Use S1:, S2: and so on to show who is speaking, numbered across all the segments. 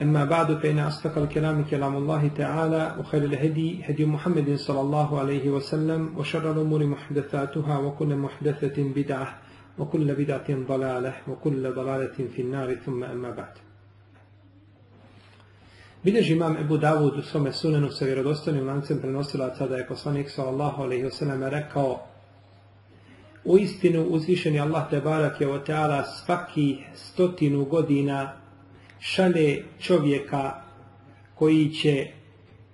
S1: أما بعد فإن أصدق الكلام كلام الله تعالى وخير الهدي هدي محمد صلى الله عليه وسلم وشر الأمور محدثاتها وكل محدثة بدعة وكل بدعة ضلالة وكل ضلالة في النار ثم أما بعد Bilježi imam Ebu Davud u svome sunenu sa vjerodostojnim lancem prenosilaca da je poslanik sallallahu alaihi wasallam rekao U istinu uzvišeni Allah te barak je o teala svaki stotinu godina šale čovjeka koji će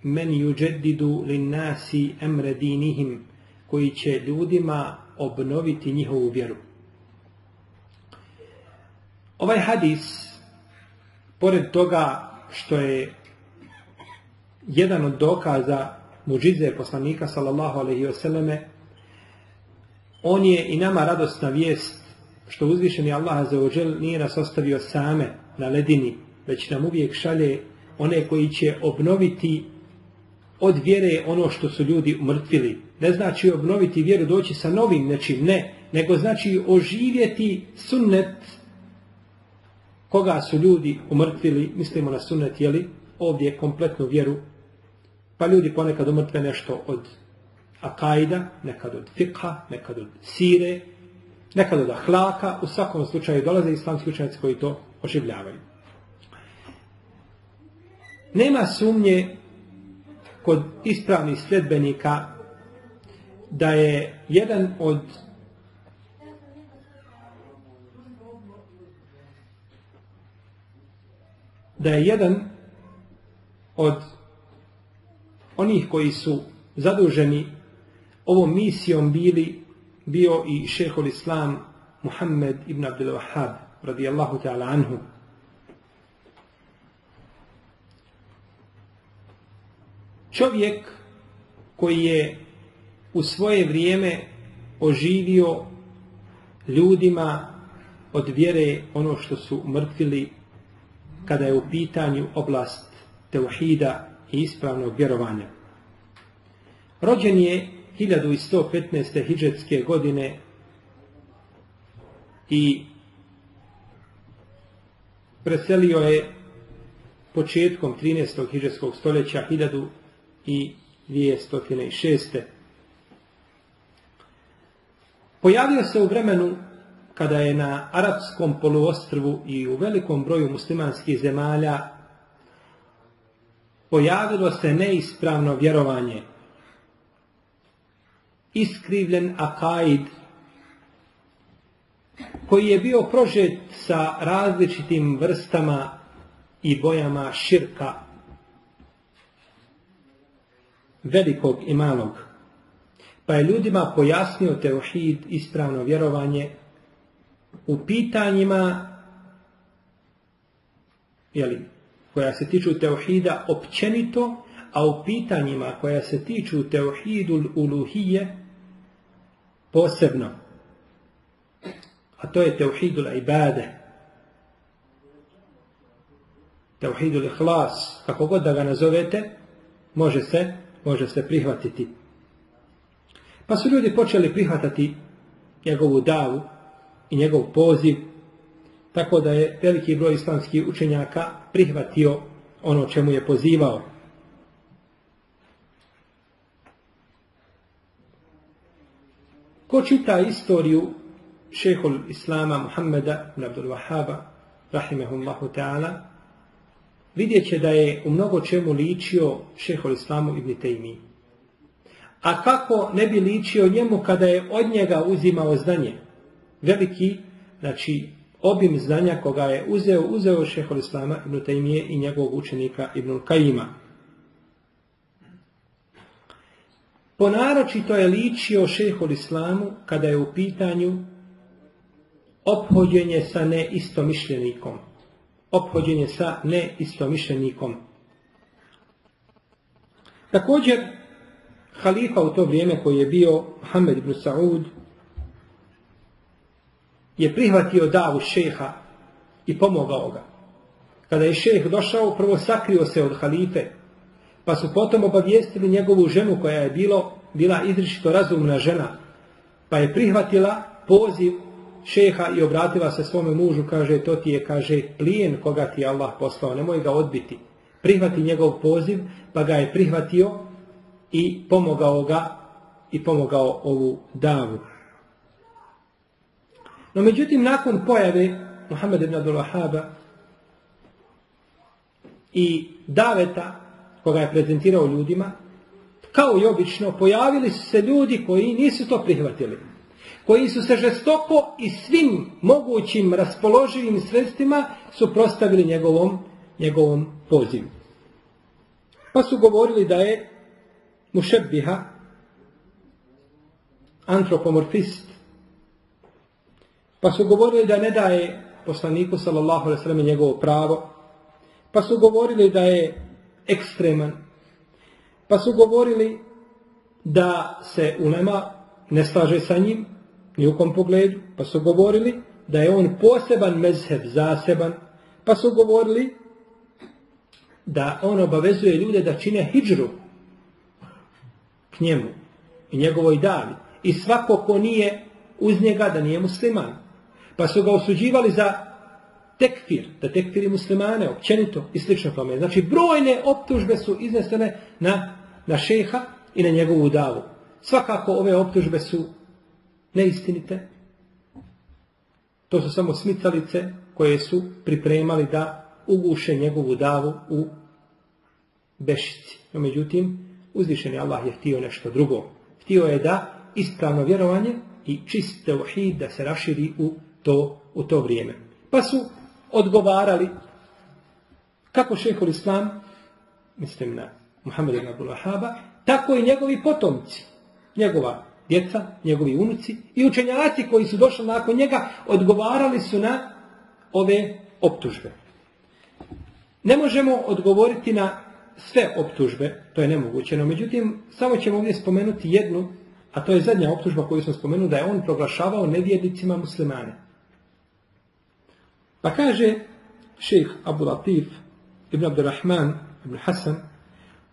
S1: men yuđedidu lin nasi emre dinihim koji će ljudima obnoviti njihovu vjeru. Ovaj hadis, pored toga što je jedan od dokaza muđize poslanika sallallahu alaihi wasallame, on je i nama radosna vijest što uzvišeni Allah za ođel nije nas ostavio same na ledini, već nam uvijek šalje one koji će obnoviti od vjere ono što su ljudi umrtvili. Ne znači obnoviti vjeru, doći sa novim nečim, ne, nego znači oživjeti sunnet koga su ljudi umrtvili, mislimo na sunnet, jeli, ovdje kompletnu vjeru, pa ljudi ponekad umrtve nešto od akajda, nekad od fikha, nekad od sire, nekad od ahlaka, u svakom slučaju dolaze islamski učenjaci koji to oživljavaju. Nema sumnje kod ispravnih sljedbenika da je jedan od da je jedan od onih koji su zaduženi ovom misijom bili bio i šehol islam Muhammed ibn Abdul Wahhab radijallahu ta'ala anhu čovjek koji je u svoje vrijeme oživio ljudima od vjere ono što su mrtvili kada je u pitanju oblast teuhida i ispravnog vjerovanja. Rođen je 1115. hidžetske godine i preselio je početkom 13. hidžetskog stoljeća 1206. Pojavio se u vremenu kada je na arapskom poluostrvu i u velikom broju muslimanskih zemalja pojavilo se neispravno vjerovanje, iskrivljen akaid, koji je bio prožet sa različitim vrstama i bojama širka, velikog i malog. Pa je ljudima pojasnio teuhid, ispravno vjerovanje, u pitanjima jeli, koja se tiču teuhida općenito, a u pitanjima koja se tiču teuhidul uluhije posebno. A to je teuhidul ibade. Teuhidul ihlas, kako god da ga nazovete, može se, može se prihvatiti. Pa su ljudi počeli prihvatati njegovu davu i njegov poziv, tako da je veliki broj islamskih učenjaka prihvatio ono čemu je pozivao. Ko čita istoriju šehol Islama Muhammeda ibn Abdul Wahaba, rahimehullahu ta'ala, vidjet će da je u mnogo čemu ličio šehol Islamu ibn Taymi. A kako ne bi ličio njemu kada je od njega uzimao znanje? Veliki, znači, obim znanja koga je uzeo, uzeo šehol Islama ibn Taymije i njegovog učenika ibn Kajima. Ponaročito je ličio šehol Islamu kada je u pitanju ophođenje sa neistomišljenikom. Ophođenje sa neistomišljenikom. Također, halifa u to vrijeme koji je bio Muhammed ibn Saud je prihvatio davu šeha i pomogao ga. Kada je šeh došao, prvo sakrio se od halife, pa su potom obavijestili njegovu ženu koja je bilo, bila izričito razumna žena, pa je prihvatila poziv šeha i obratila se svome mužu, kaže, to ti je, kaže, plijen koga ti je Allah poslao, nemoj ga odbiti. Prihvati njegov poziv, pa ga je prihvatio i pomogao ga i pomogao ovu davu. No međutim, nakon pojave Muhammed ibn Abdul Wahaba i daveta koga je prezentirao ljudima, kao i obično, pojavili su se ljudi koji nisu to prihvatili. Koji su se žestoko i svim mogućim raspoloživim sredstvima suprostavili njegovom, njegovom pozivu. Pa su govorili da je mušebbiha, antropomorfist, pa su govorili da ne daje poslaniku sallallahu alaihi sallam njegovo pravo, pa su govorili da je ekstreman, pa su govorili da se ulema ne slaže sa njim, ni u kom pogledu, pa su govorili da je on poseban mezheb, zaseban, pa su govorili da on obavezuje ljude da čine hijđru k njemu i njegovoj davi. I svako ko nije uz njega da nije musliman. Pa su ga osuđivali za tekfir, da tekfiri muslimane, općenito i slično tome. Znači, brojne optužbe su iznesene na, na šeha i na njegovu davu. Svakako ove optužbe su neistinite. To su samo smicalice koje su pripremali da uguše njegovu davu u bešici. No, međutim, uzvišeni Allah je htio nešto drugo. Htio je da ispravno vjerovanje i čist teuhid da se raširi u to, u to vrijeme. Pa su odgovarali kako šehol islam, mislim na Muhammed ibn Abdul tako i njegovi potomci, njegova djeca, njegovi unuci i učenjaci koji su došli nakon njega odgovarali su na ove optužbe. Ne možemo odgovoriti na sve optužbe, to je nemoguće, no međutim, samo ćemo ovdje spomenuti jednu, a to je zadnja optužba koju smo spomenuli, da je on proglašavao nevjednicima muslimane. Pa kaže šejh Abu Latif ibn Abdurrahman ibn Hasan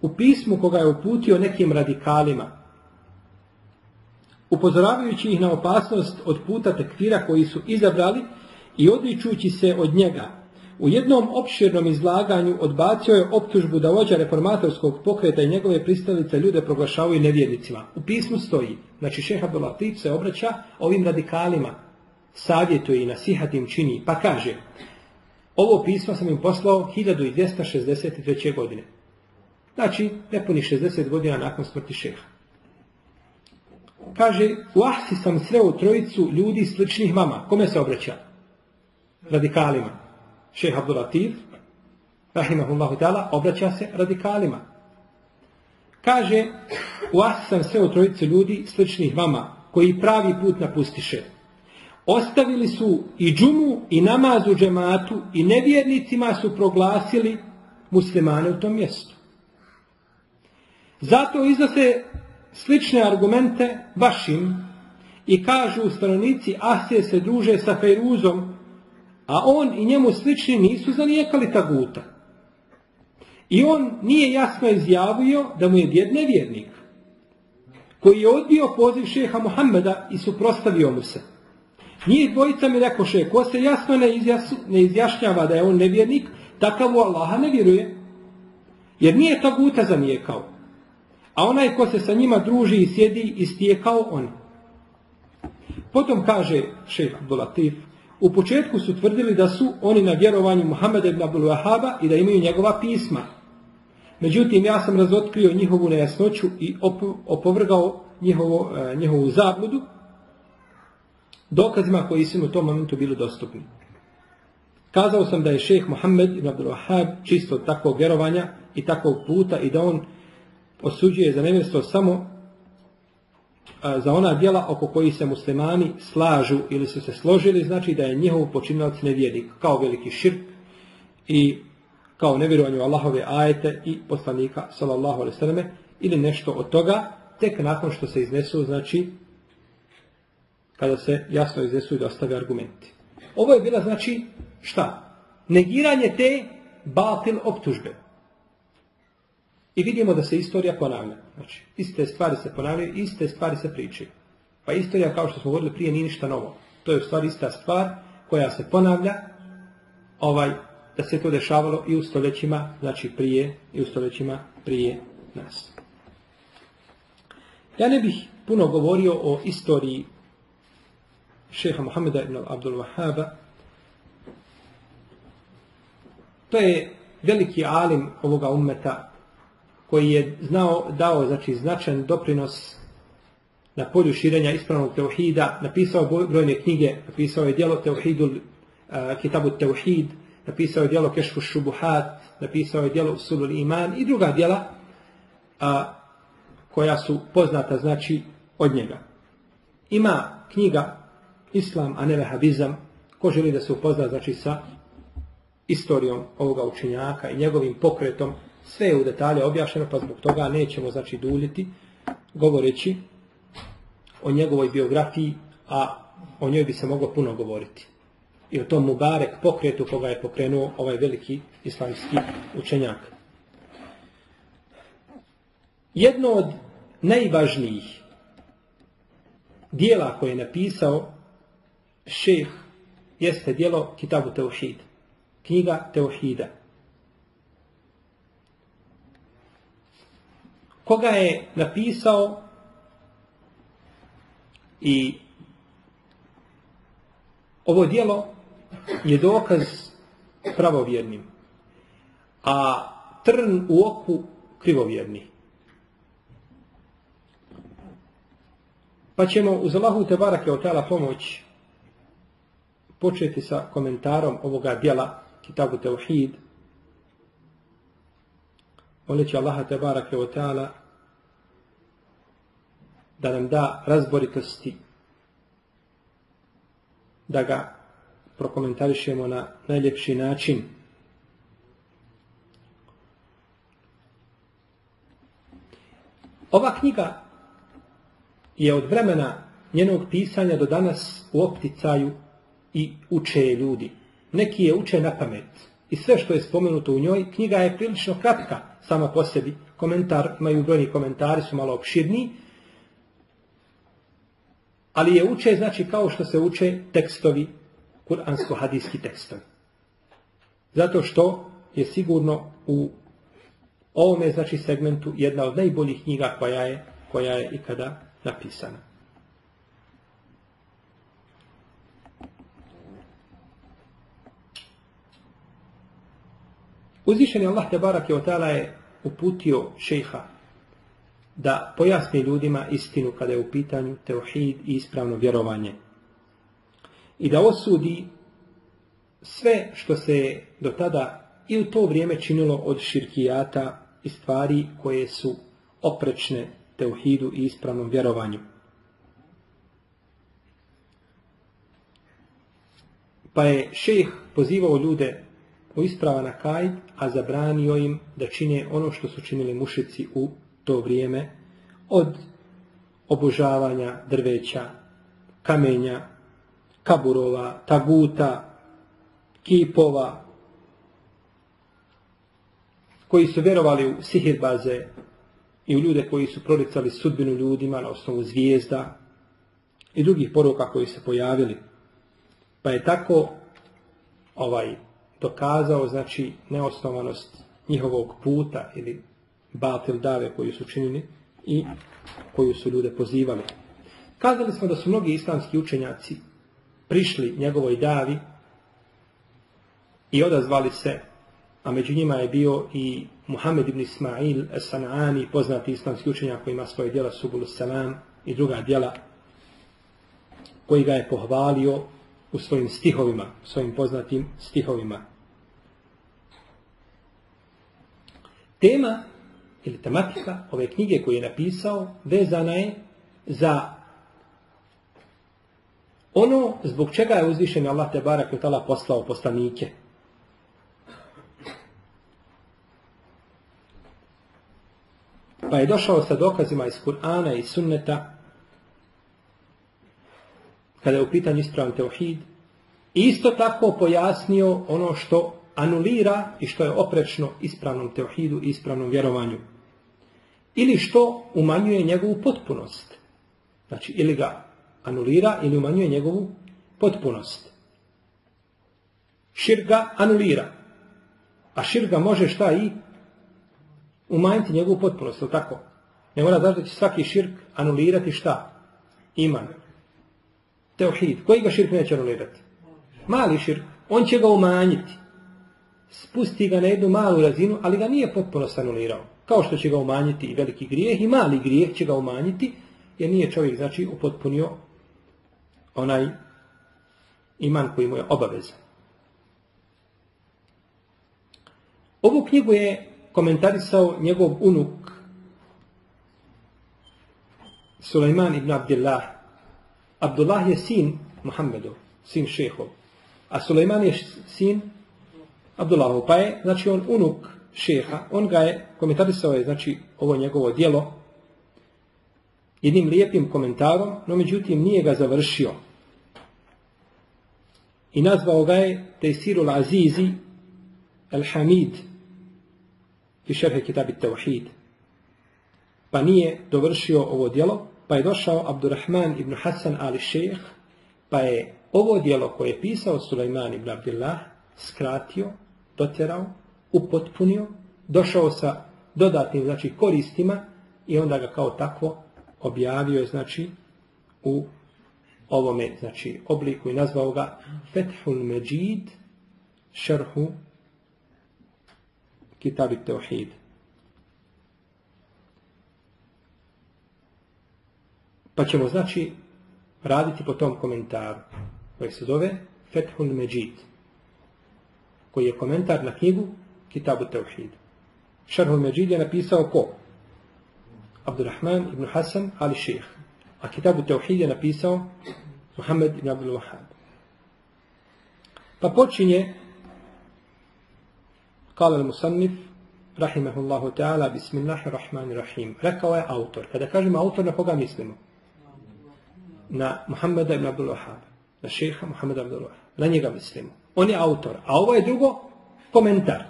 S1: u pismu koga je uputio nekim radikalima, upozoravajući ih na opasnost od puta tekfira koji su izabrali i odličujući se od njega, U jednom opširnom izlaganju odbacio je optužbu da vođa reformatorskog pokreta i njegove pristalice ljude proglašavaju nevjernicima. U pismu stoji, znači šeha Abdulatif se obraća ovim radikalima, savjetuje i nasihat im čini, pa kaže, ovo pismo sam im poslao 1263. godine. Znači, nepuni 60 godina nakon smrti šeha. Kaže, u Ahsi sam sreo trojicu ljudi sličnih vama. Kome se obraća? Radikalima šeha Abdul Latif, rahimahullahu ta'ala, obraća se radikalima. Kaže, u vas sam sve u trojice ljudi sličnih vama, koji pravi put napustiše. Ostavili su i džumu i namazu džematu i nevjernicima su proglasili muslimane u tom mjestu. Zato iznose slične argumente vašim i kažu stanovnici Asije se druže sa Fejruzom A on i njemu slični nisu zanijekali taguta. I on nije jasno izjavio da mu je djed nevjernik. Koji je odbio poziv šeha Muhammeda i suprostavio mu se. Njih dvojica mi rekao še, ko se jasno ne, izjas, ne izjašnjava da je on nevjernik, takav u Allaha ne vjeruje. Jer nije taguta zanijekao. A onaj ko se sa njima druži i sjedi, istijekao on. Potom kaže šeha Abdulatif, U početku su tvrdili da su oni na vjerovanju Muhammeda ibn Abdul Wahaba i da imaju njegova pisma. Međutim, ja sam razotkrio njihovu nejasnoću i opovrgao njihovo, e, njihovu zabludu dokazima koji su u tom momentu bili dostupni. Kazao sam da je šeheh Muhammed ibn Abdul Wahab čisto takvog vjerovanja i takvog puta i da on osuđuje za nevjerstvo samo za ona djela oko koji se muslimani slažu ili su se složili, znači da je njihov počinilac nevjernik, kao veliki širk i kao nevjerovanju Allahove ajete i poslanika sallallahu alaihi sallam ili nešto od toga, tek nakon što se iznesu, znači, kada se jasno iznesu i dostave argumenti. Ovo je bila, znači, šta? Negiranje te batil optužbe. I vidimo da se istorija ponavlja. Znači, iste stvari se ponavljaju, iste stvari se pričaju. Pa istorija, kao što smo govorili prije, nije ništa novo. To je u stvari ista stvar koja se ponavlja, ovaj, da se to dešavalo i u stoljećima, znači prije, i u stoljećima prije nas. Ja ne bih puno govorio o istoriji šeha Muhammeda ibn Abdul Wahaba. To je veliki alim ovoga ummeta koji je znao, dao znači, značajan doprinos na polju širenja ispravnog teuhida, napisao brojne knjige, napisao je dijelo Teuhidul, uh, Kitabu Teuhid, napisao je dijelo Kešfu Šubuhat, napisao je dijelo Usulul Iman i druga dijela a, koja su poznata znači od njega. Ima knjiga Islam, a ne vehabizam, ko želi da se upozna znači sa istorijom ovoga učenjaka i njegovim pokretom, sve je u detalje objašnjeno, pa zbog toga nećemo znači duljiti, govoreći o njegovoj biografiji, a o njoj bi se moglo puno govoriti. I o tom Mubarek pokretu koga je pokrenuo ovaj veliki islamski učenjak. Jedno od najvažnijih dijela koje je napisao šeh jeste dijelo Kitabu Teuhid. Knjiga Teuhida. Koga je napisao i ovo dijelo je dokaz pravovjernim, a trn u oku krivovjerni. Pa ćemo uz Allahu te barake o tala pomoć početi sa komentarom ovoga dijela Kitabu Teuhid. Moleći Allaha te barake da nam da razboritosti da ga prokomentarišemo na najljepši način. Ova knjiga je od vremena njenog pisanja do danas u opticaju i uče ljudi. Neki je uče na pamet. I sve što je spomenuto u njoj, knjiga je prilično kratka sama po sebi. Komentar, imaju brojni komentari, su malo opširniji, ali je uče, znači, kao što se uče tekstovi, kuransko-hadijski tekstovi. Zato što je sigurno u ovome, znači, segmentu jedna od najboljih knjiga koja je, koja je ikada napisana. Uzvišeni Allah te barak je je uputio šejha da pojasni ljudima istinu kada je u pitanju teohid i ispravno vjerovanje. I da osudi sve što se do tada i u to vrijeme činilo od širkijata i stvari koje su oprečne teuhidu i ispravnom vjerovanju. Pa je šejh pozivao ljude u ispravan akaj, a zabranio im da čine ono što su činili mušici u to vrijeme od obožavanja drveća, kamenja, kaburova, taguta, kipova, koji su vjerovali u sihirbaze i u ljude koji su proricali sudbinu ljudima na osnovu zvijezda i drugih poruka koji se pojavili. Pa je tako ovaj dokazao znači neosnovanost njihovog puta ili batil dave koju su činili i koju su ljude pozivali. Kazali smo da su mnogi islamski učenjaci prišli njegovoj davi i odazvali se, a među njima je bio i Muhammed ibn Ismail Sanani, poznati islamski učenjak koji ima svoje djela Subulu Salam i druga djela koji ga je pohvalio u svojim stihovima, svojim poznatim stihovima. Tema ili tematika ove knjige koju je napisao vezana je za ono zbog čega je uzvišen Allah te barak poslao poslanike. Pa je došao sa dokazima iz Kur'ana i sunneta kada je u pitanju ispravan teuhid. Isto tako pojasnio ono što anulira i što je oprečno ispravnom teuhidu i ispravnom vjerovanju. Ili što umanjuje njegovu potpunost. Znači, ili ga anulira ili umanjuje njegovu potpunost. Širk ga anulira. A širk ga može šta i umanjiti njegovu potpunost, ili tako? Ne mora znači da će svaki širk anulirati šta? Iman. Teohid. Koji ga širk neće anulirati? Mali širk. On će ga umanjiti. Spusti ga na jednu malu razinu, ali ga nije potpuno anulirao. Kao što će ga umanjiti i veliki grijeh i mali grijeh će ga umanjiti, jer nije čovjek, znači, upotpunio onaj iman koji mu je obavezan. Ovu knjigu je komentarisao njegov unuk Sulejman ibn Abdillah. Abdullah je sin Muhammedu, sin šehov. A Sulejman je sin Abdullahu. Pa je, znači, on unuk šeha. On ga je, komentarisao je, znači, ovo njegovo dijelo jednim lijepim komentarom, no međutim nije ga završio. I nazvao ga je Tejsirul Azizi Al-Hamid i šerhe kitabi Tawhid. Pa nije dovršio ovo dijelo, pa je došao Abdurrahman ibn Hasan ali šejh, pa je ovo dijelo koje je pisao Sulejman ibn Abdullah skratio, dotjerao, upotpunio, došao sa dodatnim znači, koristima i onda ga kao takvo objavio je znači u ovome znači obliku i nazvao ga Fethul Međid šerhu Kitabi Teuhid. Pa ćemo znači raditi po tom komentaru koji se zove Fethul Međid koji je komentar na knjigu Kitabu Teuhid. Šerhul Međid je napisao ko? Abdurrahman ibn Hasan ali ših. A Kitabu Teuhid je napisao Muhammed ibn Abdul Wahab. Pa počinje Kale musannif rahimahullahu ta'ala bismillahirrahmanirrahim. Rekao je autor. Kada kažemo autor, na koga mislimo? Na Muhammeda ibn Abdul Wahab. Na šeha Muhammeda ibn Abdul Wahab. Na njega mislimo. On je autor. A ovo je drugo komentar.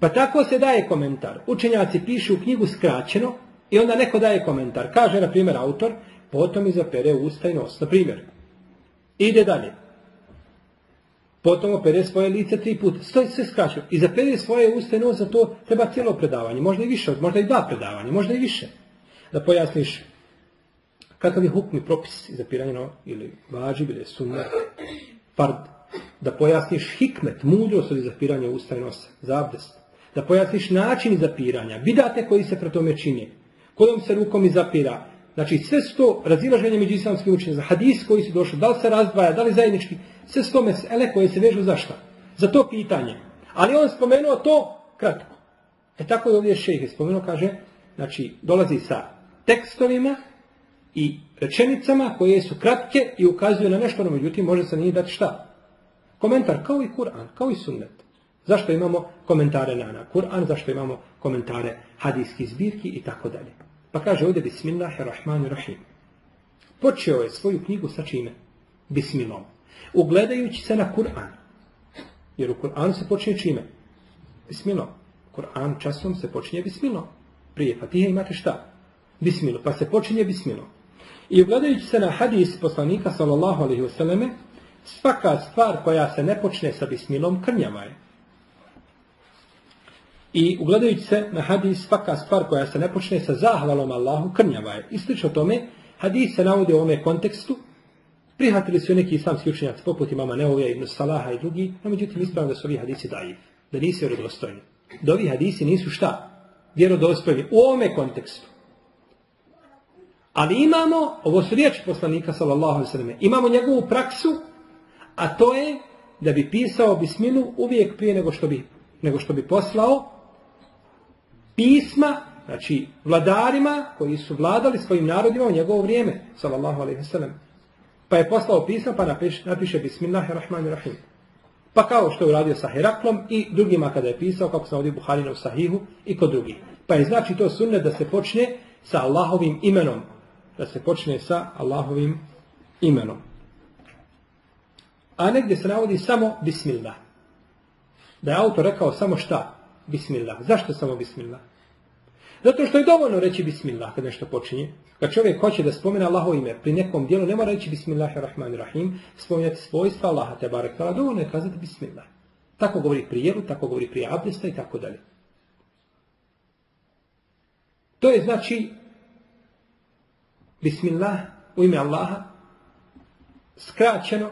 S1: Pa tako se daje komentar. Učenjaci pišu knjigu skraćeno i onda neko daje komentar. Kaže, na primjer, autor, potom izapere usta i nos. Na primjer, ide dalje. Potom opere svoje lice tri puta. Stoji sve skraćeno. I zapere svoje usta i nos, za to treba cijelo predavanje. Možda i više, možda i dva predavanja, možda i više. Da pojasniš kakav je hukmi propis zapiranje no, ili važi, ili sunnet, fard. Da pojasniš hikmet, mudrost od zapiranja usta i nosa, zabdest. Da pojasniš način zapiranja, bidate koji se pre tome čini kojom se rukom izapira. Znači sve sto razilaženje među islamskim učenjima, hadis koji su došli, da li se razdvaja, da li zajednički, sve sto mesele koje se vežu za šta? Za to pitanje. Ali on spomenuo to kratko. E tako je ovdje šejh spomenuo, kaže, znači dolazi sa tekstovima i rečenicama koje su kratke i ukazuju na nešto, no međutim može se nije dati šta? Komentar, kao i Kur'an, kao i sunnet. Zašto imamo komentare na Kur'an, zašto imamo komentare hadijskih zbirki i tako dalje. Pa kaže ovdje Bismillahirrahmanirrahim. Počeo je svoju knjigu sa čime? Bismilom. Ugledajući se na Kur'an. Jer u Kur'anu se počinje čime? Bismilom. Kur'an časom se počinje Bismilom. Prije Fatihe imate šta? Bismilom. Pa se počinje Bismilom. I ugledajući se na hadis poslanika sallallahu alaihi wasallam, svaka stvar koja se ne počne sa Bismilom krnjava je. I ugledajući se na hadis, svaka stvar koja se ne počne sa zahvalom Allahu, krnjava je. I slično tome, hadis se navodi u ovome kontekstu, prihvatili su neki islamski učenjaci poput imama Neovija, Ibn Salaha i drugi, no međutim ispravno da su ovi hadisi daji, da nisu vjerodostojni. Da ovi hadisi nisu šta? Vjerodostojni u ovome kontekstu. Ali imamo, ovo su riječi poslanika sallallahu alaihi imamo njegovu praksu, a to je da bi pisao bisminu uvijek prije nego što bi, nego što bi poslao pisma, znači vladarima koji su vladali svojim narodima u njegovo vrijeme, sallallahu alaihi. Pa je poslao pisma, pa napiše, napiše Bismillahirrahmanirrahim. Pa kao što je uradio sa Heraklom i drugima kada je pisao, kako sam ovdje Buharinu u Sahihu i kod drugih. Pa je znači to sunnet da se počne sa Allahovim imenom. Da se počne sa Allahovim imenom. A negdje se navodi samo Bismillah. Da je autor rekao samo šta? Bismillah. Zašto samo Bismillah? Zato što je dovoljno reći Bismillah kad nešto počinje. Kad čovjek hoće da spomene Allaho ime pri nekom dijelu, ne mora reći Bismillahirrahmanirrahim, spominjati svojstva Allaha te barek. Dovoljno je kazati Bismillah. Tako govori pri jelu, tako govori prije abdesta i tako dalje. To je znači Bismillah u ime Allaha skraćeno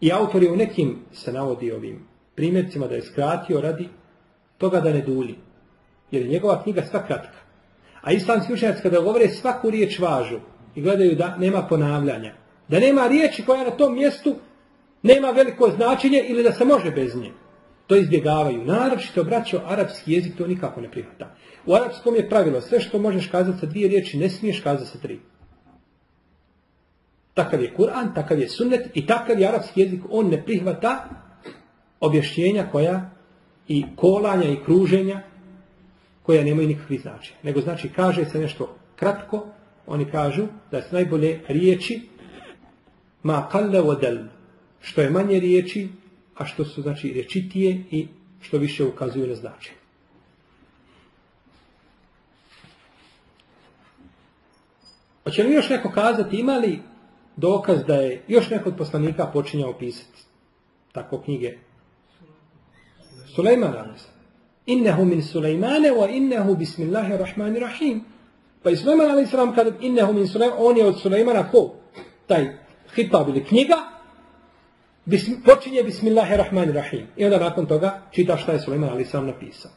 S1: i autor je u nekim se navodi ovim primjercima da je skratio radi toga da ne dulji. Jer je njegova knjiga sva kratka. A islamski učenjaci kada govore svaku riječ važu i gledaju da nema ponavljanja. Da nema riječi koja na tom mjestu nema veliko značenje ili da se može bez nje. To izbjegavaju. Naročito, braćo, arapski jezik to nikako ne prihvata. U arapskom je pravilo, sve što možeš kazati sa dvije riječi, ne smiješ kazati sa tri. Takav je Kur'an, takav je sunnet i takav je arapski jezik. On ne prihvata objašnjenja koja i kolanja i kruženja koja nemaju nikakvi značaja. Nego znači kaže se nešto kratko, oni kažu da su najbolje riječi ma kalle odel, što je manje riječi, a što su znači rečitije i što više ukazuju na značaj. Hoće li još neko kazati, ima li dokaz da je još neko od poslanika počinjao pisati tako knjige? Sulejman Innehu min Sulejmane wa innehu bismillahirrahmanirrahim. Pa i Sulejman a.s. kada innehu min Sulejmane, on je od Sulejmana ko? Taj hitab ili knjiga, bism, počinje bismillahirrahmanirrahim. I onda nakon toga čita šta je Sulejman a.s. napisao.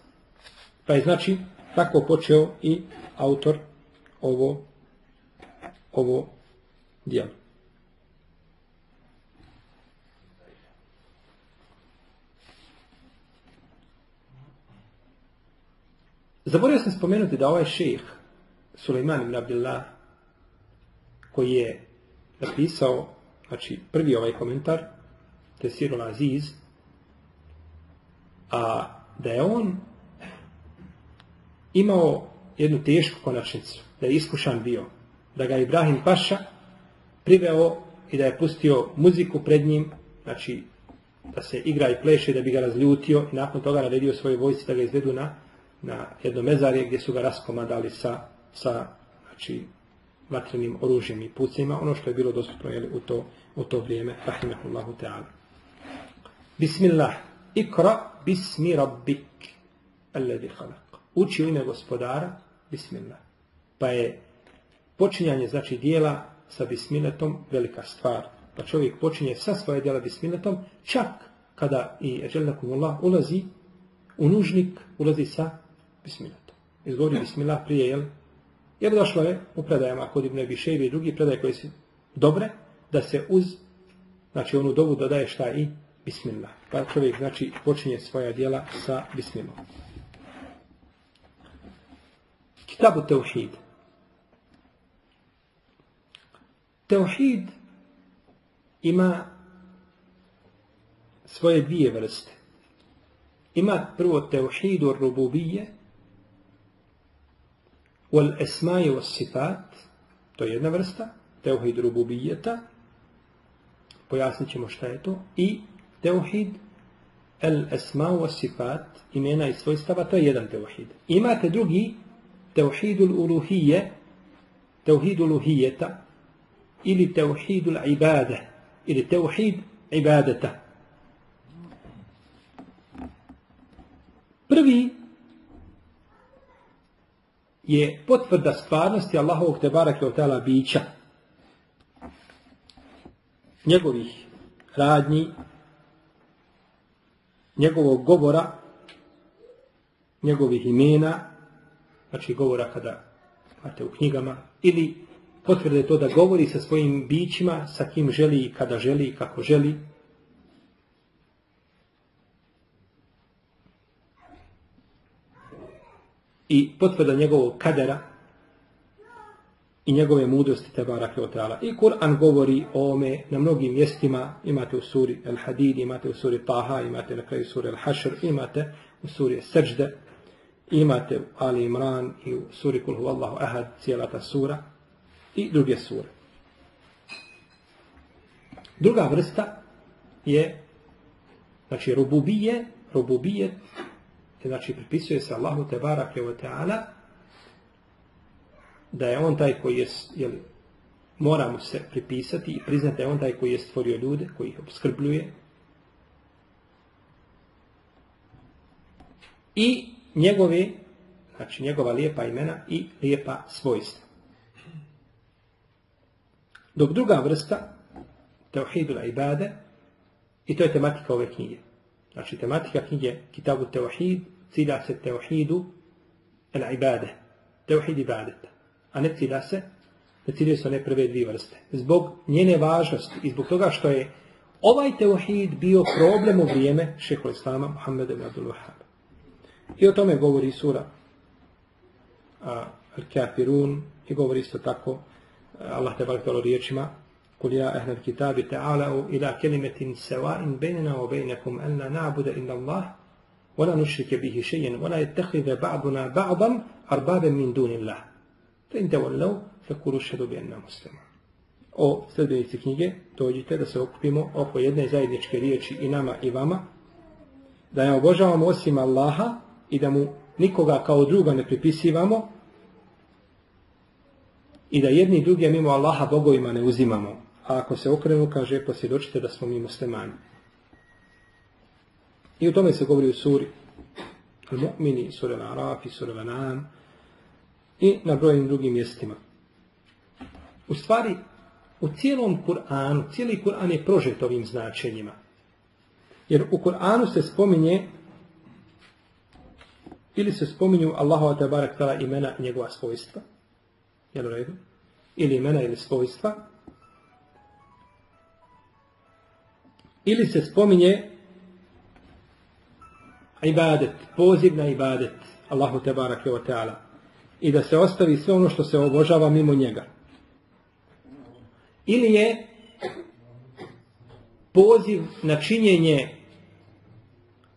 S1: Pa je znači tako počeo i autor ovo ovo dijelo. Zaboravio sam spomenuti da ovaj šejh Sulejman ibn Abdullah koji je napisao znači prvi ovaj komentar Tesirul Aziz a da je on imao jednu tešku konačnicu da je iskušan bio da ga Ibrahim Paša priveo i da je pustio muziku pred njim znači da se igra i pleše da bi ga razljutio i nakon toga naredio svoje vojci da ga izvedu na na jedno mezarje gdje su ga raskomadali sa, sa znači, vatrenim oružjem i pucima, ono što je bilo dostupno jeli, u, to, u to vrijeme. Rahimahullahu ta'ala. Bismillah. Ikra bismi rabbik. Alladhi khalaq. Uči ime gospodara. Bismillah. Pa je počinjanje znači dijela sa bismiletom velika stvar. Pa čovjek počinje sa svoje dijela bismiletom čak kada i Allah ulazi u nužnik, ulazi sa bismillah. Izgovori bismillah prije, jel? Jer došlo je u predajama kod Ibn Ebi i drugi predaje koji su dobre, da se uz, znači onu dovu dodaje šta i bismillah. Pa čovjek, znači, počinje svoja dijela sa bismillah. Kitabu Teuhid. Teuhid ima svoje dvije vrste. Ima prvo teuhidu rububije, wal esmaje was sifat, to je jedna vrsta, teuhid rububijeta, pojasnit ćemo šta je to, i teuhid el esma was sifat, imena i svojstava, to je jedan teuhid. Imate drugi, teuhidul uluhije, teuhidul uluhijeta, ili teuhidul ibade, ili teuhid ibadeta. Prvi je potvrda stvarnosti Allahovog te barake bića. Njegovih radnji, njegovog govora, njegovih imena, znači govora kada imate u knjigama, ili potvrde to da govori sa svojim bićima, sa kim želi i kada želi i kako želi, i potvrda njegovog kadera i njegove mudrosti te barake o teala. I Kur'an govori o ome na mnogim mjestima, imate u suri El Hadid, imate u suri Taha, imate na kraju suri El Hašr, imate u suri Srđde Imate u Ali Imran i u suri Kul Huvallahu Ahad cijela ta sura i druge sure. Druga vrsta je znači rububije, rububije znači pripisuje se Allahu te barake wa da je on taj koji je jel, mora se pripisati i priznati da je on taj koji je stvorio ljude, koji ih obskrbljuje i njegove znači njegova lijepa imena i lijepa svojstva. Dok druga vrsta tevhidul ibade i to je tematika ove knjige. Znači tematika knjige Kitabu Tevhid cilja se tevhidu el ibade. Tevhid ibadeta. A ne cilja se ne cilja se one prve dvije vrste. Zbog njene važnosti i zbog toga što je ovaj tevhid bio problem u vrijeme šehol Islama Muhammeda ibn Abdul Wahab. I o tome govori sura Al-Kafirun i govori isto tako Allah te barak riječima قل يا أهل الكتاب تعالوا إلى كلمة سواء بيننا وبينكم أن لا نعبد إلا الله ولا نشرك به شيئا ولا يتخذ بعضنا بعضا أربابا من دون الله فإن تولوا فقولوا اشهدوا بأننا مسلمون O sljedbenici knjige, dođite da se okupimo oko jedne zajedničke riječi i nama i vama, da je obožavamo osim Allaha i da mu nikoga kao druga ne pripisivamo i da jedni druge mimo Allaha bogovima ne uzimamo a ako se okrenu, kaže, posvjedočite da smo mi muslimani. I u tome se govori u suri Al-Mu'mini, suri Al-Araf i suri Al-Anam i na brojnim drugim mjestima. U stvari, u cijelom Kur'anu, cijeli Kur'an je prožet ovim značenjima. Jer u Kur'anu se spominje ili se spominju Allahova te barak tala imena i njegova svojstva. Jel u redu? Ili imena ili svojstva. ili se spominje ibadet, poziv na ibadet Allahu te barake wa ta'ala i da se ostavi sve ono što se obožava mimo njega. Ili je poziv na činjenje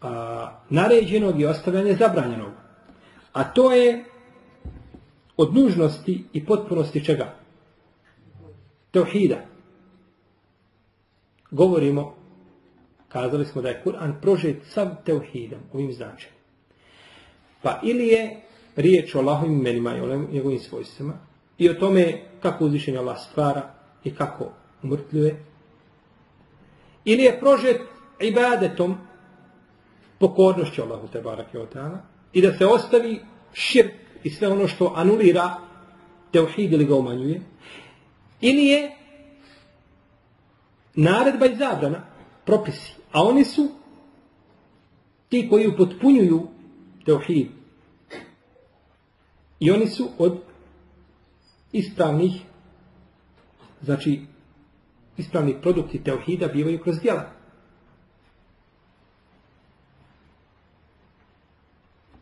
S1: a, naređenog i ostavljanje zabranjenog. A to je od nužnosti i potpunosti čega? Teohida. Govorimo Kazali smo da je Kur'an prožet sav teuhidom, ovim značajem. Pa ili je riječ o Allahovim imenima i o njegovim svojstvima i o tome kako uzvišenje Allah stvara i kako umrtljuje. Ili je prožet ibadetom pokornošću Allahu te barake o i da se ostavi širk i sve ono što anulira teuhid ili ga umanjuje. Ili je naredba i zabrana, propisi. A oni su ti koji upotpunjuju teohid. I oni su od ispravnih, znači ispravni produkti teohida bivaju kroz djela.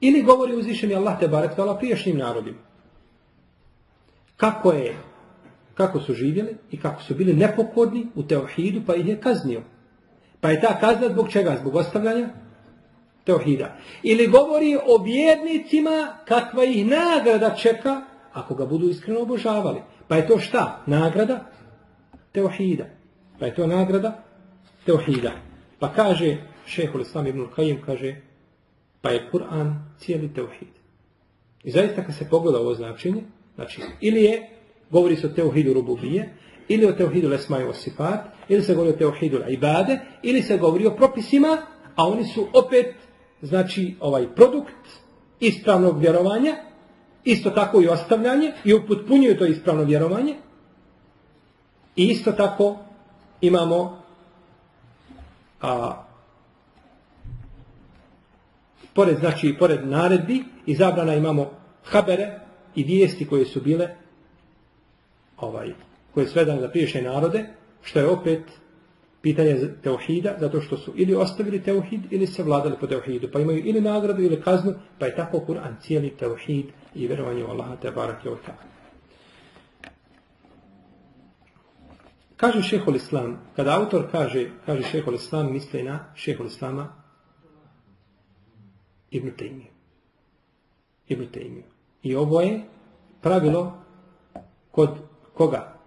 S1: Ili govori uzvišeni Allah te barek tala priješnjim narodima. Kako je, kako su živjeli i kako su bili nepokorni u teohidu pa ih je kaznio. Pa je ta kazna zbog čega? Zbog ostavljanja teohida. Ili govori o vjernicima kakva ih nagrada čeka ako ga budu iskreno obožavali. Pa je to šta? Nagrada teohida. Pa je to nagrada teohida. Pa kaže šehol Islam ibn Kajim, kaže pa je Kur'an cijeli teohid. I zaista kad se pogleda ovo značenje, znači ili je, govori se o teohidu rububije, ili o teuhidu lesmaju sifat, ili se govori o teuhidu ibade, ili se govori o propisima, a oni su opet, znači, ovaj produkt ispravnog vjerovanja, isto tako i ostavljanje, i uputpunjuju to ispravno vjerovanje, i isto tako imamo a, pored, znači, pored naredbi i zabrana imamo habere i vijesti koje su bile ovaj, koje je svedan za priješnje narode, što je opet pitanje teohida, zato što su ili ostavili teohid ili se vladali po teohidu, pa imaju ili nagradu ili kaznu, pa je tako Kur'an cijeli teohid i vjerovanje u Allaha te barak je Kaže šehol islam, kada autor kaže, kaže šehol islam, misli na šehol islama Ibn Taymi. Ibn Tejmiju. I ovo je pravilo kod koga?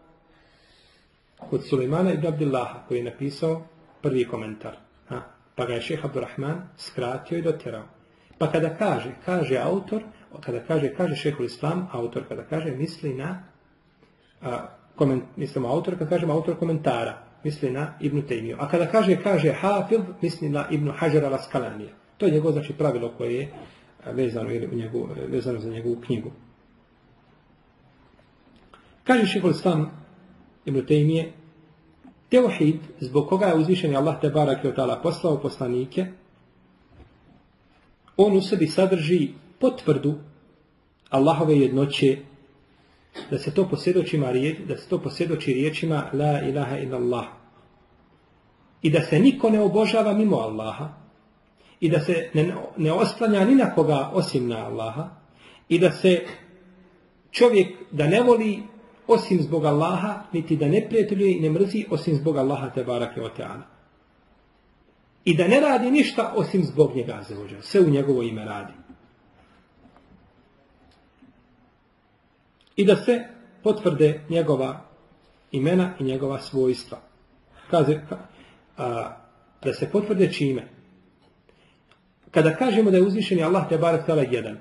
S1: Kod Sulemana ibn Abdillaha koji je napisao prvi komentar. Ha? Pa ga je šeha Abdurrahman skratio i dotjerao. Pa kada kaže, kaže autor, kada kaže, kaže šehul islam, autor kada kaže, misli na, a, koment, mislimo autor, kada kažemo autor komentara, misli na Ibn Tejmiju. A kada kaže, kaže Hafid, misli na Ibn Hajar al-Askalanija. To je njegovo znači pravilo koje je vezano, u njegu, vezano za njegovu knjigu. Kaže šehol islam Ibn Tejmije, Teohid, zbog koga je uzvišen Allah te barak i poslao poslanike, on u sebi sadrži potvrdu Allahove jednoće, da se to posjedoči, da se to posjedoči riječima La ilaha illallah. I da se niko ne obožava mimo Allaha. I da se ne, ne oslanja ni na koga osim na Allaha. I da se čovjek da ne voli osim zbog Allaha, niti da ne prijateljuje i ne mrzi osim zbog Allaha te barake o teana. I da ne radi ništa osim zbog njega za Sve u njegovo ime radi. I da se potvrde njegova imena i njegova svojstva. Kaze, a, da se potvrde čime? Kada kažemo da je uzvišeni Allah te barak jedan,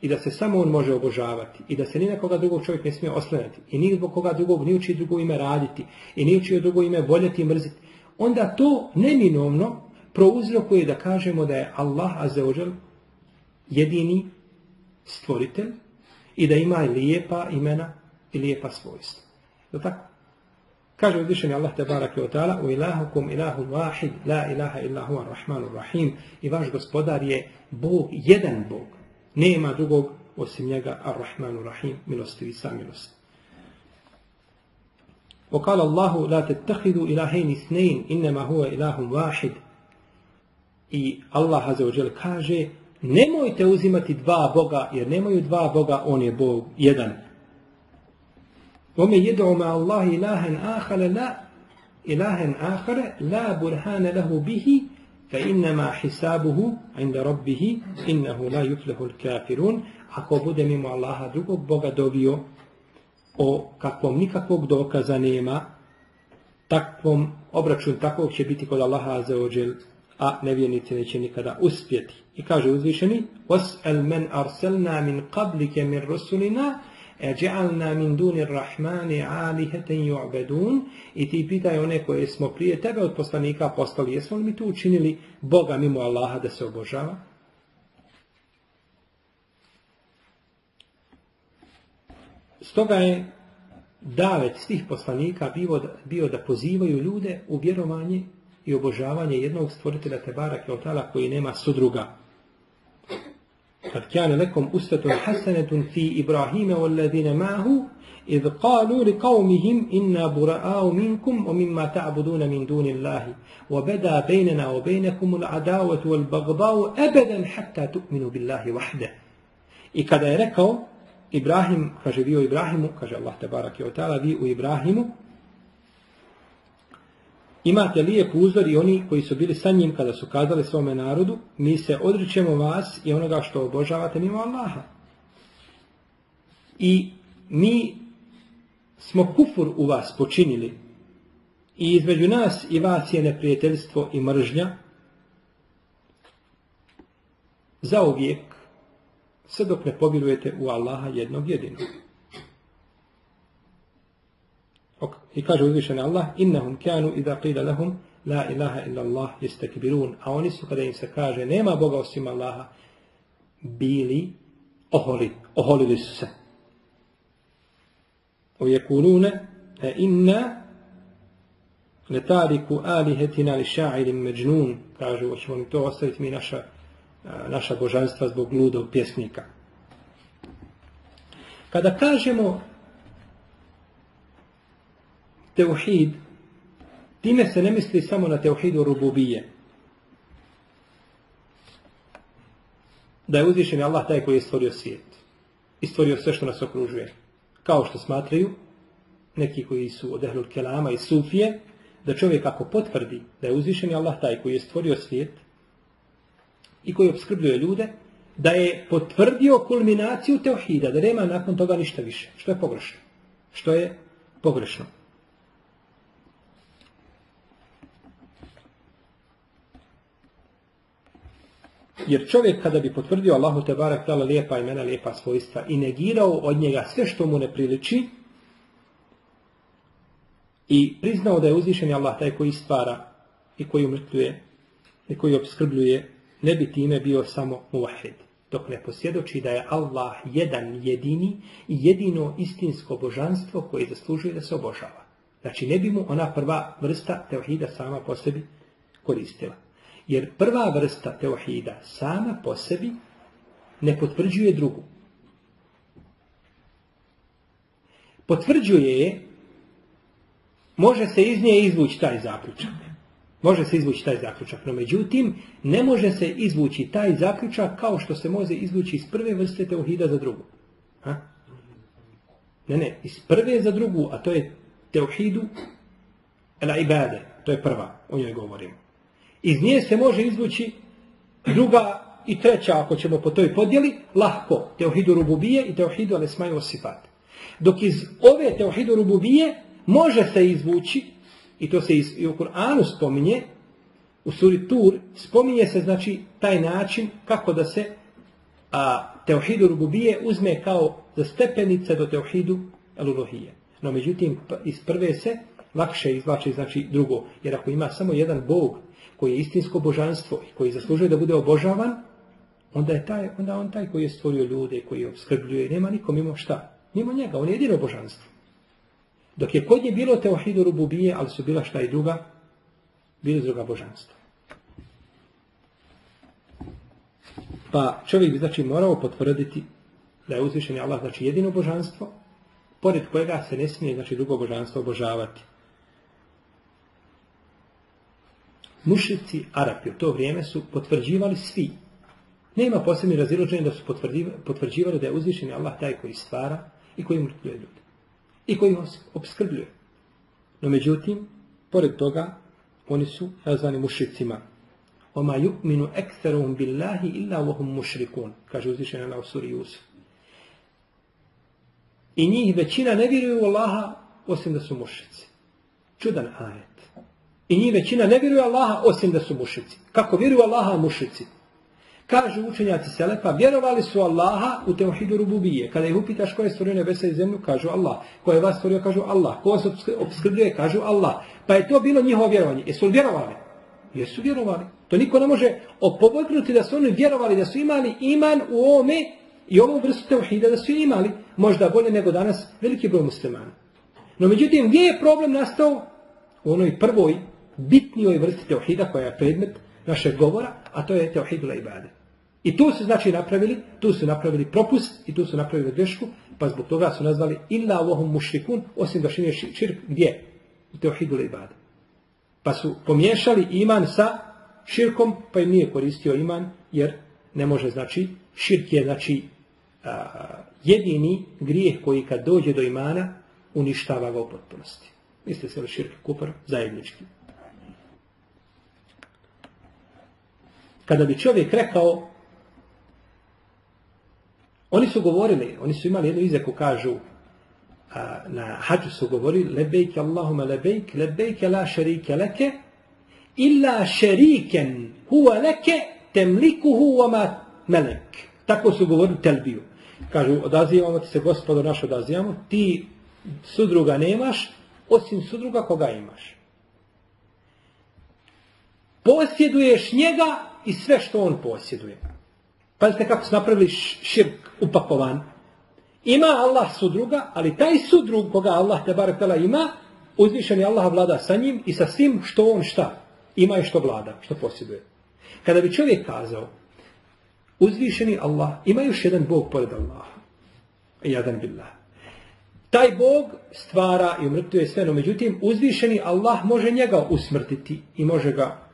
S1: i da se samo on može obožavati i da se ni na koga drugog čovjek ne smije oslanjati i ni zbog koga drugog ni uči drugo ime raditi i ni uči drugo ime voljeti i mrziti, onda to neminovno prouzrokuje da kažemo da je Allah azzawajal jedini stvoritelj i da ima lijepa imena i lijepa svojstva. Je tako? Kaže uzvišeni Allah te barake od ta'ala u ilahukum ilahu wahid la ilaha illa huwa rahmanu rahim i vaš gospodar je Bog, jedan Bog. Nema drugog osim njega, Ar-Rahmanu Rahim, milostivi sam milost. وقال الله لا تتخذوا إلهين اثنين إنما هو إله واحد i Allah Azeođel kaže nemojte uzimati dva Boga jer nemaju dva Boga, on je Bog jedan. Ome jedu ma Allah ilahen ahare la ilahen ahare la burhane lahu bihi فإنما حسابه عند ربه إنه لا يفلح الكافرون ako bude mimo Allaha drugog Boga dovio o kakvom nikakvog dokaza nema takvom obračun takvog će biti kod Allaha azeođel a nevjernici neće nikada uspjeti. I kaže uzvišeni وَسْأَلْ مَنْ أَرْسَلْنَا مِنْ قَبْلِكَ مِنْ رُسُلِنَا Eđe'alna min duni rahmani aliheten ju'bedun i ti pitaj one koje smo prije tebe od poslanika postali, jesmo li mi tu učinili Boga mimo Allaha da se obožava? Stoga je davet svih poslanika bio, bio da pozivaju ljude u vjerovanje i obožavanje jednog stvoritelja Tebara Keotala koji nema sudruga. قد كان لكم أسوة حسنة في إبراهيم والذين معه إذ قالوا لقومهم إنا براء منكم ومما تعبدون من دون الله وبدا بيننا وبينكم العداوة والبغضاء أبدا حتى تؤمنوا بالله وحده. I kada je rekao Ibrahim, kaže vi o Ibrahimu, kaže Allah vi u Ibrahimu, Imate lijep uzor i oni koji su bili sa njim kada su kazali svome narodu, mi se odričemo vas i onoga što obožavate mimo Allaha. I mi smo kufur u vas počinili i između nas i vas je neprijateljstvo i mržnja za uvijek sve dok ne povjerujete u Allaha jednog jedinog. I kaže uzvišeni Allah, innahum kanu idha qila lahum la ilaha illa Allah yastakbirun. A oni su kada im se kaže nema Boga osim Allaha, bili oholi, oholili su se. O jekulune, e inna letariku alihetina li ša'irim međnun, kažu, hoćemo mi to ostaviti mi naša, naša božanstva zbog ludog pjesnika. Kada kažemo teuhid, time se ne misli samo na teuhidu rububije. Da je uzvišen Allah taj koji je stvorio svijet. I stvorio sve što nas okružuje. Kao što smatraju neki koji su od ehlul kelama i sufije, da čovjek ako potvrdi da je uzvišen Allah taj koji je stvorio svijet i koji obskrbljuje ljude, da je potvrdio kulminaciju teohida, da nema nakon toga ništa više. Što je pogrešno? Što je pogrešno? Jer čovjek kada bi potvrdio Allahu te barek tala lijepa imena, lijepa svojstva i negirao od njega sve što mu ne priliči i priznao da je uzvišen Allah taj koji stvara i koji umrtljuje i koji obskrbljuje, ne bi time bio samo muvahid. Dok ne posjedoči da je Allah jedan jedini i jedino istinsko božanstvo koje zaslužuje da se obožava. Znači ne bi mu ona prva vrsta teohida sama po sebi koristila. Jer prva vrsta teohida sama po sebi ne potvrđuje drugu. Potvrđuje je, može se iz nje izvući taj zaključak. Može se izvući taj zaključak, no međutim, ne može se izvući taj zaključak kao što se može izvući iz prve vrste teohida za drugu. Ha? Ne, ne, iz prve za drugu, a to je teohidu el ibade, to je prva, o njoj govorimo. Iz nje se može izvući druga i treća, ako ćemo po toj podjeli, lahko. Teohidu rububije i teohidu alesmaju osifat. Dok iz ove teohidu rububije može se izvući, i to se i u Kur'anu spominje, u suri Tur, spominje se znači taj način kako da se a, teohidu rububije uzme kao za stepenice do teohidu alulohije. No međutim, iz prve se lakše izvlači znači drugo. Jer ako ima samo jedan Bog koji je istinsko božanstvo i koji zaslužuje da bude obožavan, onda je taj, onda on taj koji je stvorio ljude, koji je obskrbljuje, nema nikom mimo šta. Mimo njega, on je jedino božanstvo. Dok je kod nje bilo teohidu rububije, ali su bila šta i druga, bili druga božanstva. Pa čovjek bi znači morao potvrditi da je uzvišen Allah znači jedino božanstvo, pored kojega se ne smije znači drugo božanstvo obožavati. Mušici Arapi u to vrijeme su potvrđivali svi. Nema posebni razilođenja da su potvrđivali da je uzvišen Allah taj koji stvara i koji mrtvuje ljude. I koji ih obskrbljuje. No međutim, pored toga, oni su nazvani mušicima. Oma yu'minu ekterum billahi illa vohum mušrikun, kaže uzvišen Allah u suri Jusuf. I njih većina ne vjeruju u Allaha osim da su mušici. Čudan ajet. I njih većina ne vjeruje Allaha osim da su mušici. Kako vjeruju Allaha mušici? Kažu učenjaci Selefa, vjerovali su Allaha u teohidu rububije. Kada ih upitaš ko je stvorio nebesa i zemlju, kažu Allah. Ko je vas stvorio, kažu Allah. Ko vas obskrbljuje, kažu Allah. Pa je to bilo njihovo vjerovanje. Jesu li vjerovali? Jesu vjerovali. To niko ne može opobodnuti da su oni vjerovali, da su imali iman u ome i ovu vrstu teohida da su imali. Možda bolje nego danas veliki broj muslimana. No međutim, gdje je problem nastao? U onoj prvoj bitnijoj vrsti teohida koja je predmet našeg govora, a to je teohidula ibade. I tu su znači napravili, tu su napravili propust i tu su napravili grešku, pa zbog toga su nazvali illa vohum mušrikun, osim da šinje širk, gdje? U teohidula ibade. Pa su pomiješali iman sa širkom, pa im nije koristio iman, jer ne može, znači, širk je, znači, a, jedini grijeh koji kad dođe do imana, uništava ga u potpunosti. Mislite se li širk kupar zajednički. Kada bi čovjek rekao oni su govorili, oni su imali jednu izreku, kažu a, na hađu su govorili lebejk Allahuma lebejk, lebejk la šerike leke illa šeriken huwa leke temlikuhu wama melek. Tako su govorili telbiju. Kažu, odazivamo ti se, gospodo naš, odazivamo, ti sudruga nemaš, osim sudruga koga imaš. Posjeduješ njega i sve što on posjeduje. Pazite kako su napravili širk upakovan. Ima Allah sudruga, ali taj sudrug koga Allah te barek ima, uzvišen je Allah vlada sa njim i sa svim što on šta ima i što vlada, što posjeduje. Kada bi čovjek kazao, uzvišeni Allah, ima još jedan Bog pored Allaha. Jadan billah. Taj Bog stvara i umrtuje sve, no međutim, uzvišeni Allah može njega usmrtiti i može ga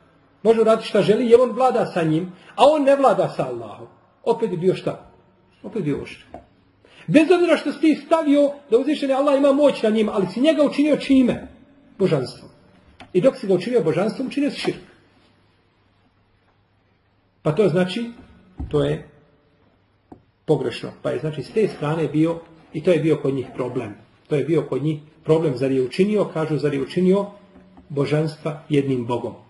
S1: Može raditi šta želi, jer on vlada sa njim, a on ne vlada sa Allahom. Opet bi bio šta? Opet bi bio ošće. Bez obzira što si ti stavio da uzvišeni Allah ima moć na njim, ali si njega učinio čime? Božanstvom. I dok si ga učinio božanstvom, učinio si širk. Pa to znači, to je pogrešno. Pa je znači s te strane bio, i to je bio kod njih problem. To je bio kod njih problem, zar je učinio, kažu, zar je učinio božanstva jednim Bogom.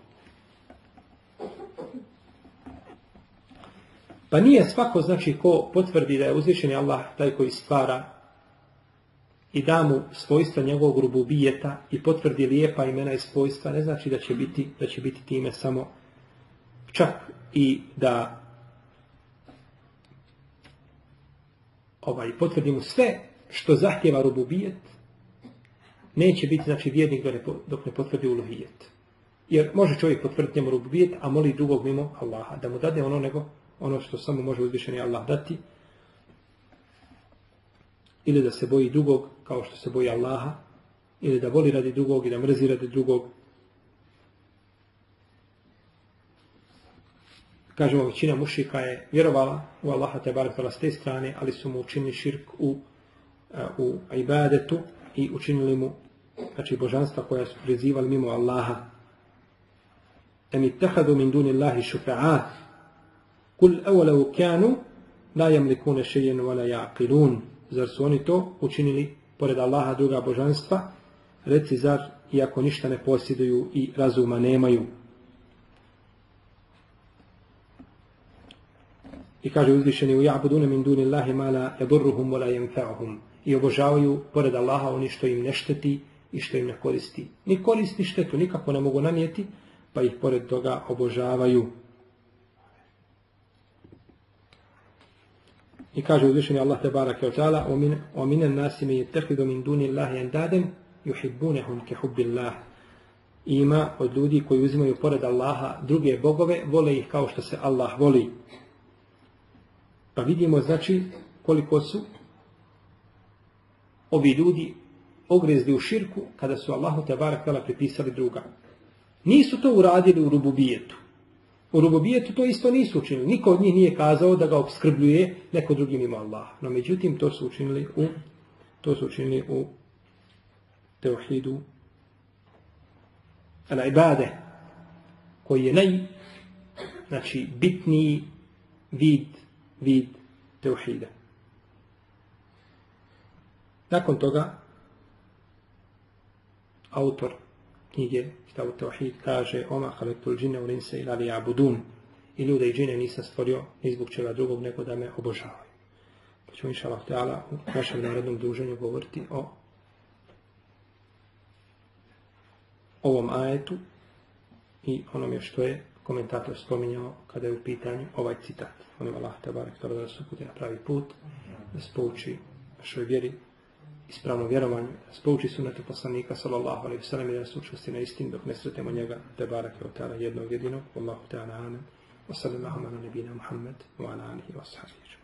S1: Pa nije svako, znači, ko potvrdi da je uzvišeni Allah taj koji stvara i da mu svojstva njegovog rububijeta i potvrdi lijepa imena i svojstva, ne znači da će biti, da će biti time samo čak i da ovaj, potvrdi mu sve što zahtjeva rububijet, neće biti znači vjernik dok ne potvrdi uluhijet. Jer može čovjek potvrditi njemu rububijet, a moli drugog mimo Allaha, da mu dade ono nego ono što samo može uzvišeni Allah dati, ili da se boji drugog kao što se boji Allaha, ili da voli radi drugog i da mrzi radi drugog. Kažemo, većina mušika je vjerovala u Allaha te bar s te strane, ali su mu učinili širk u, u ibadetu i učinili mu znači božanstva koja su prizivali mimo Allaha. Em ittehadu min duni Allahi kul evolevu kanu la jamlikune šejen wala jaqilun. Zar su oni to učinili pored Allaha druga božanstva? Reci zar iako ništa ne posjeduju i razuma nemaju. I kaže uzvišeni u ja'budune min duni Allahi ma la yadurruhum wa la yanfa'uhum. I obožavaju pored Allaha oni što im ne šteti i što im ne koristi. Ni koristi štetu, nikako ne mogu nanijeti, pa ih pored toga obožavaju. I kaže uzvišeni Allah te barake o ta'ala o minen nasi mi jetehidu min duni Allahi endadem juhibbunehum ke hubbillah. Ima od ljudi koji uzimaju pored Allaha druge bogove, vole ih kao što se Allah voli. Pa vidimo znači koliko su ovi ljudi ogrezli u širku kada su Allahu te barak pripisali druga. Nisu to uradili u rububijetu. U rububijetu to isto nisu učinili. Niko od njih nije kazao da ga obskrbljuje neko drugim ima Allah. No međutim, to su učinili u to su učinili u teuhidu al ibade koji je naj znači bitniji vid vid teuhida. Nakon toga autor knjige Kitabu Tauhid kaže Oma halektul džine u linse ila li abudun i ljude i džine nisam stvorio ni zbog čega drugog nego da me obožavaju. Pa ćemo inša Allah u našem narednom druženju govoriti o ovom ajetu i onome što je komentator spominjao kada je u pitanju ovaj citat. Molim Allah te barek da nas upute na pravi put, da se našoj vjeri, ispravno vjerovanje, spouči sunetu poslanika sallallahu alaihi sallam i da nas učvrsti na istin dok ne sretemo njega, te barak je od jednog jedinog, Allahu ta'ala amen, wa sallallahu ala nebina Muhammed, wa ala alihi wa sahbihi.